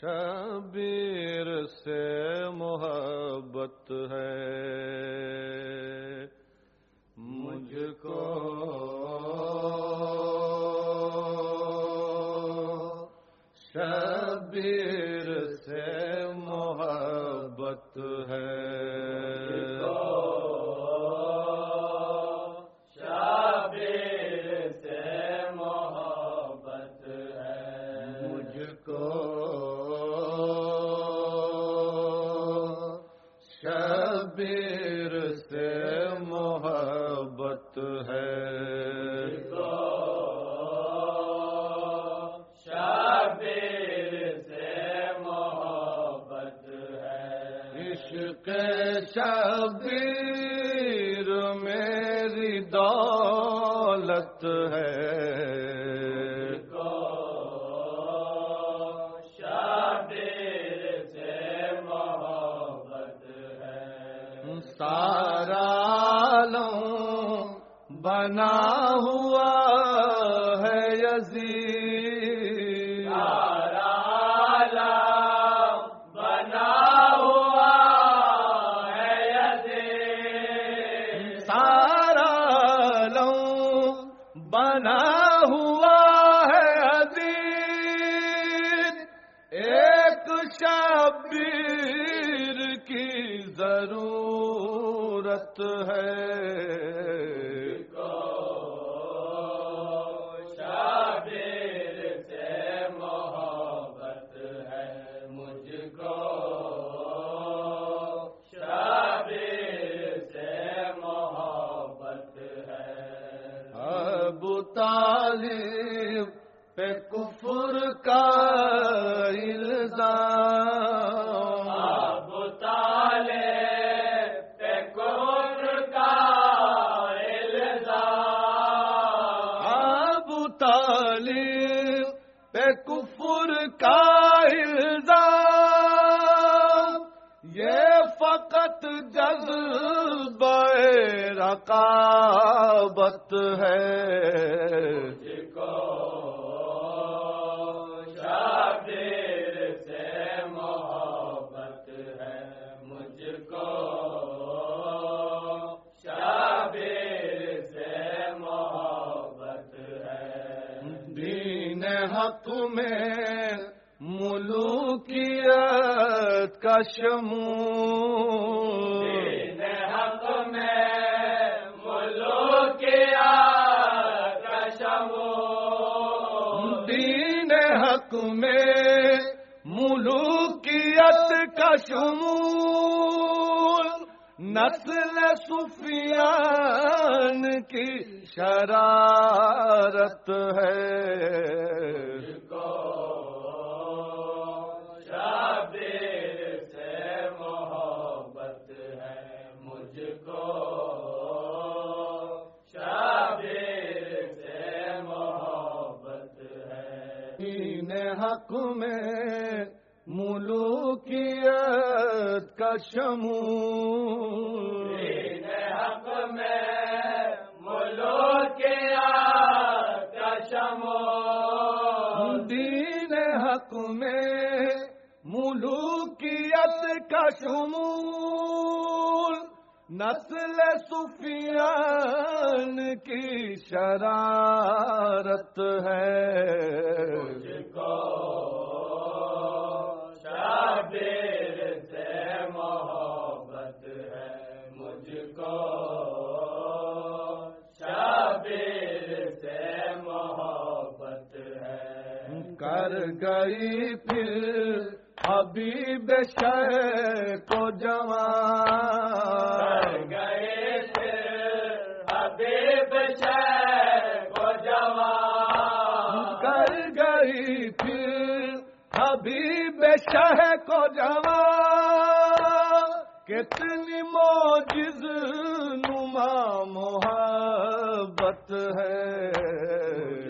شبیر سے محبت ہے۔ شبیر سے محبت ہے۔ عشق شبیر میری دولت ہے۔ سارا لوں بنا ہوا ابو طالب پہ کفر کا الزام۔ ابو طالب پہ کفر کا فقط جذبہ رقابت ہے۔ دین حق میں ملوکیت کا شمول۔ دین حق میں ملوکیت کا شمول۔ نسل سفیان کی شرارت ہے۔ دین حق میں ملوکیت کا شمول۔ دین حق میں ملوکیت کا شمول۔ نسل سفیان کی شرارت ہے۔ کر گئی پھر حبیب شہ کو جوان۔ کر گئی پھر حبیب شہ کو جوان۔ کتنی موجز نما محبت ہے۔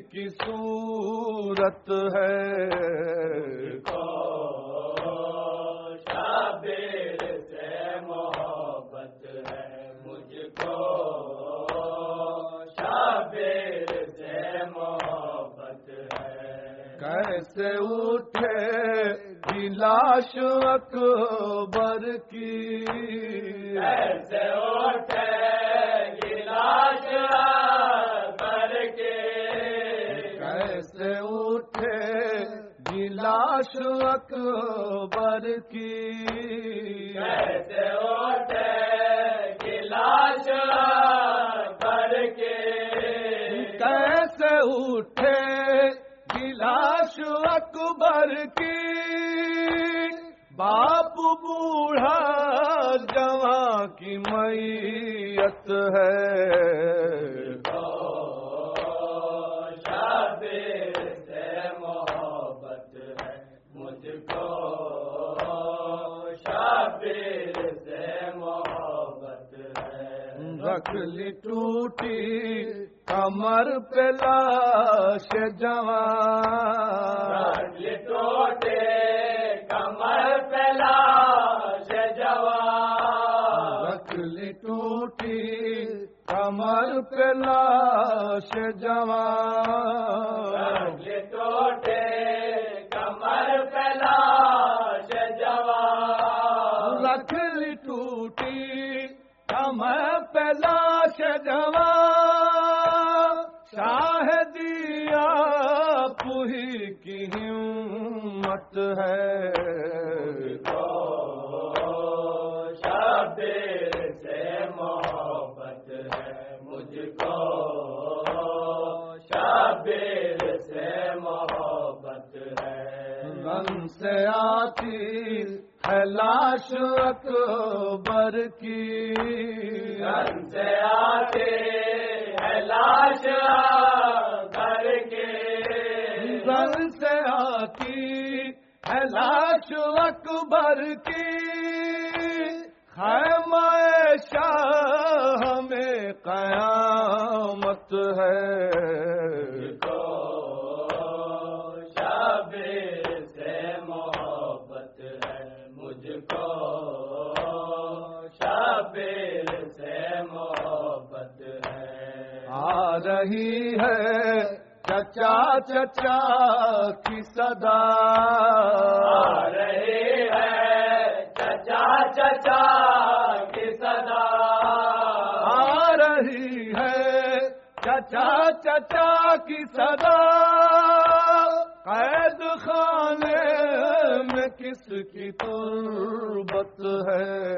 کی صورت ہے۔ مجھ کو کیسے اٹھے جی لاش اکبر کی؟ ایسے اٹھے جی گلاس لاش اکبر کی۔ ایسے اٹھے گلاس کر کے؟ کیسے اٹھے لاش اکبر کی؟ باپ بوڑھا جوان کی میت ہے۔ سے محبت رکھ لی ٹوٹی کمر پہ لاش جوان۔ لٹوٹے کمر پہ لاش جوان۔ رکھ لی ٹوٹی کمر پہ لاش جوان۔ کمر پہ شاہ دیا شاہدیا پوہی کی ہمت ہے۔ لاش اکبر کی خیمہ شاہ میں قیامت ہے۔ کو سے ہے چچا چچا کی صدا رہے ہیں۔ چچا چچا کی صدا۔ آ رہی ہے۔ چچا چچا کی صدا۔ قید خانے میں کس کی تربت ہے؟